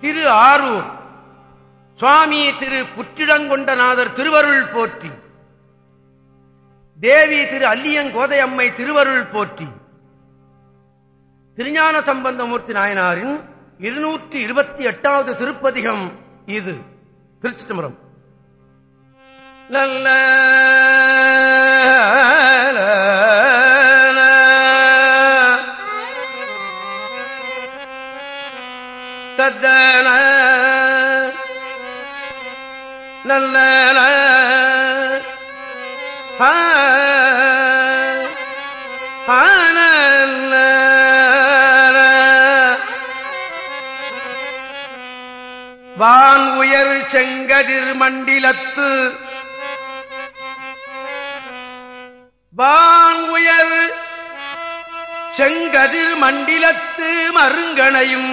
திரு ஆரூர். சுவாமி திரு புற்றிடங்கொண்டநாதர் திருவருள் போற்றி. தேவி திரு அல்லியங்கோதையம்மை திருவருள் போற்றி. திருஞான சம்பந்தமூர்த்தி நாயனாரின் இருநூற்றி இருபத்தி எட்டாவது திருப்பதிகம் இது. திருச்சி தம்பரம் நல்ல தத்தன நல்ல வான் உயர் செங்கதிர் மண்டிலத்து. வான் உயர் செங்கதிர் மண்டிலத்து மருங்கனையும்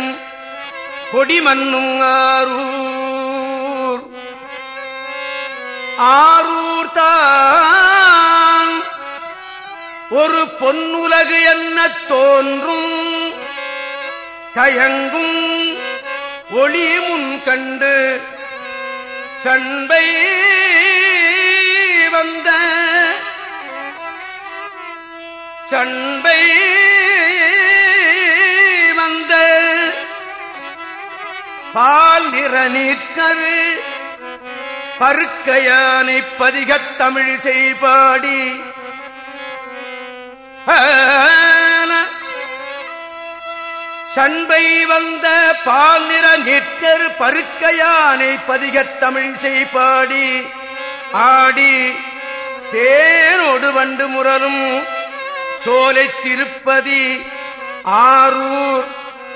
கொடிமன்னும் ஆரூர். ஆரூர் தான் ஒரு பொன்னுலகு என்ன தோன்றும். தயங்கும் ஒளி முன் கண்டு சண்பை வந்த. சண்பை பால் நிற நீற்றரு பருக்கையானை பதிகத் தமிழ் செய்பாடி. சண்பை வந்த பால் நிற நீற்றரு பருக்கையானை பதிகத் தமிழ் செய்பாடி. ஆடி. தேனோடு வண்டு முரலும் சோலை திருப்பதி. ஆரூர்.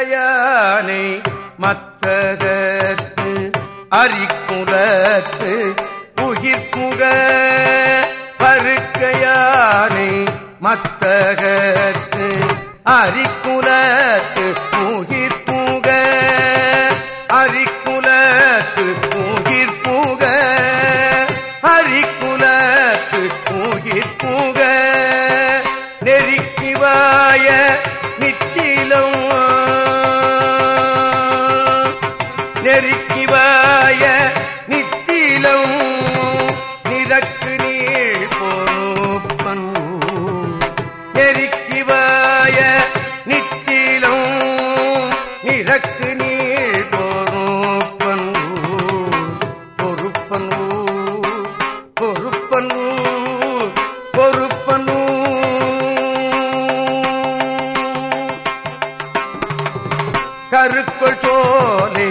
பருக்கையானை மத்தகத்து அரிக்குலத்து உயிர்ப்புக பருக்கையானை மத்தகத்து அரிக்குலத்து உயிர்ப்புக அரிக்குலத்து உயிர்ப்புக அரிக்குலத்து உயிர்ப்புக நெருக்கிவாய நித்திலம் எரிக்கிவாய நித்திலும் நிறக்கு நீள் பொறுப்பன் பொறுப்பன் பொறுப்பன் பொறுப்பன் கருக்கொள் சோலை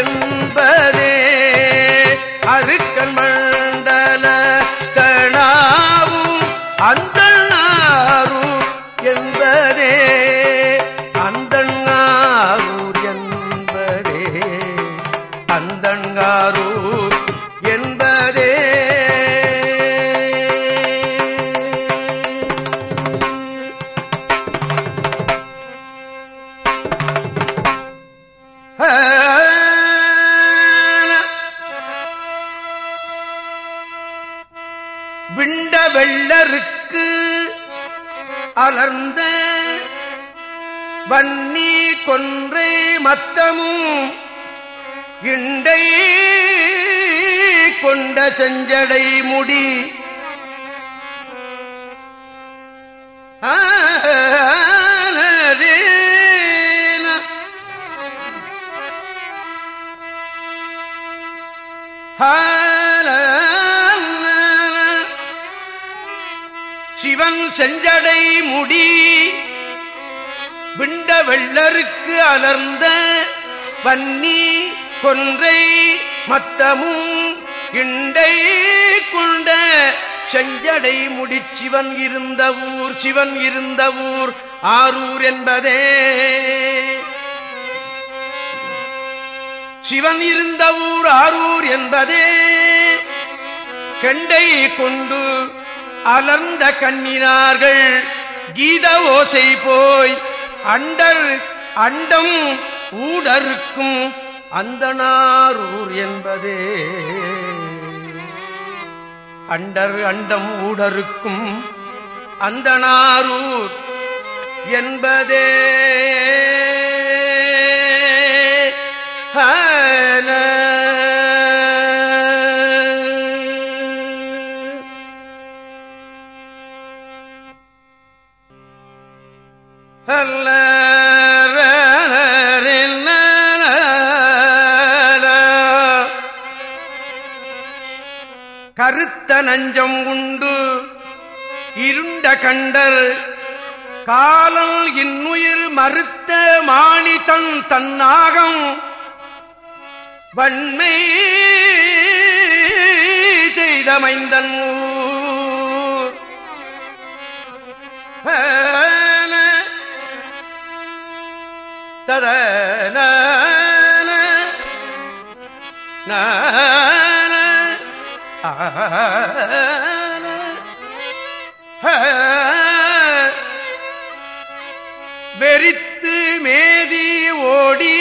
என்பதே அருக்கன் வன்னி கொன்றை மத்தமும் இண்டை கொண்ட செஞ்சடை முடி. சிவன் செஞ்சடை முடி. விண்ட வெள்ளருக்கு அலர்ந்த வன்னி கொன்றை மத்தமும் இண்டை கொண்ட செஞ்சடை முடிச்சிவன் இருந்த ஊர் சிவன் இருந்த ஊர் ஆரூர் என்பதே. சிவன் இருந்த ஊர் ஆரூர் என்பதே. கெண்டை கொண்டு அலர்ந்த கண்ணினார்கள் கீத ஓசை போய் அண்டர் அண்டம் ஊடருக்கும் அந்தனாரூர் என்பதே. அண்டர் அண்டம் ஊடருக்கும் அந்தனாரூர் என்பதே. ஹ கருத்த நஞ்சம் உண்டு. இருண்ட கண்டர் காலம் இன்னுயிர் மறுத்த மாணி தன்னாகம். வன்மை செய்த மைந்தன் ஊர் ததன வெறித்து மேதி ஓடி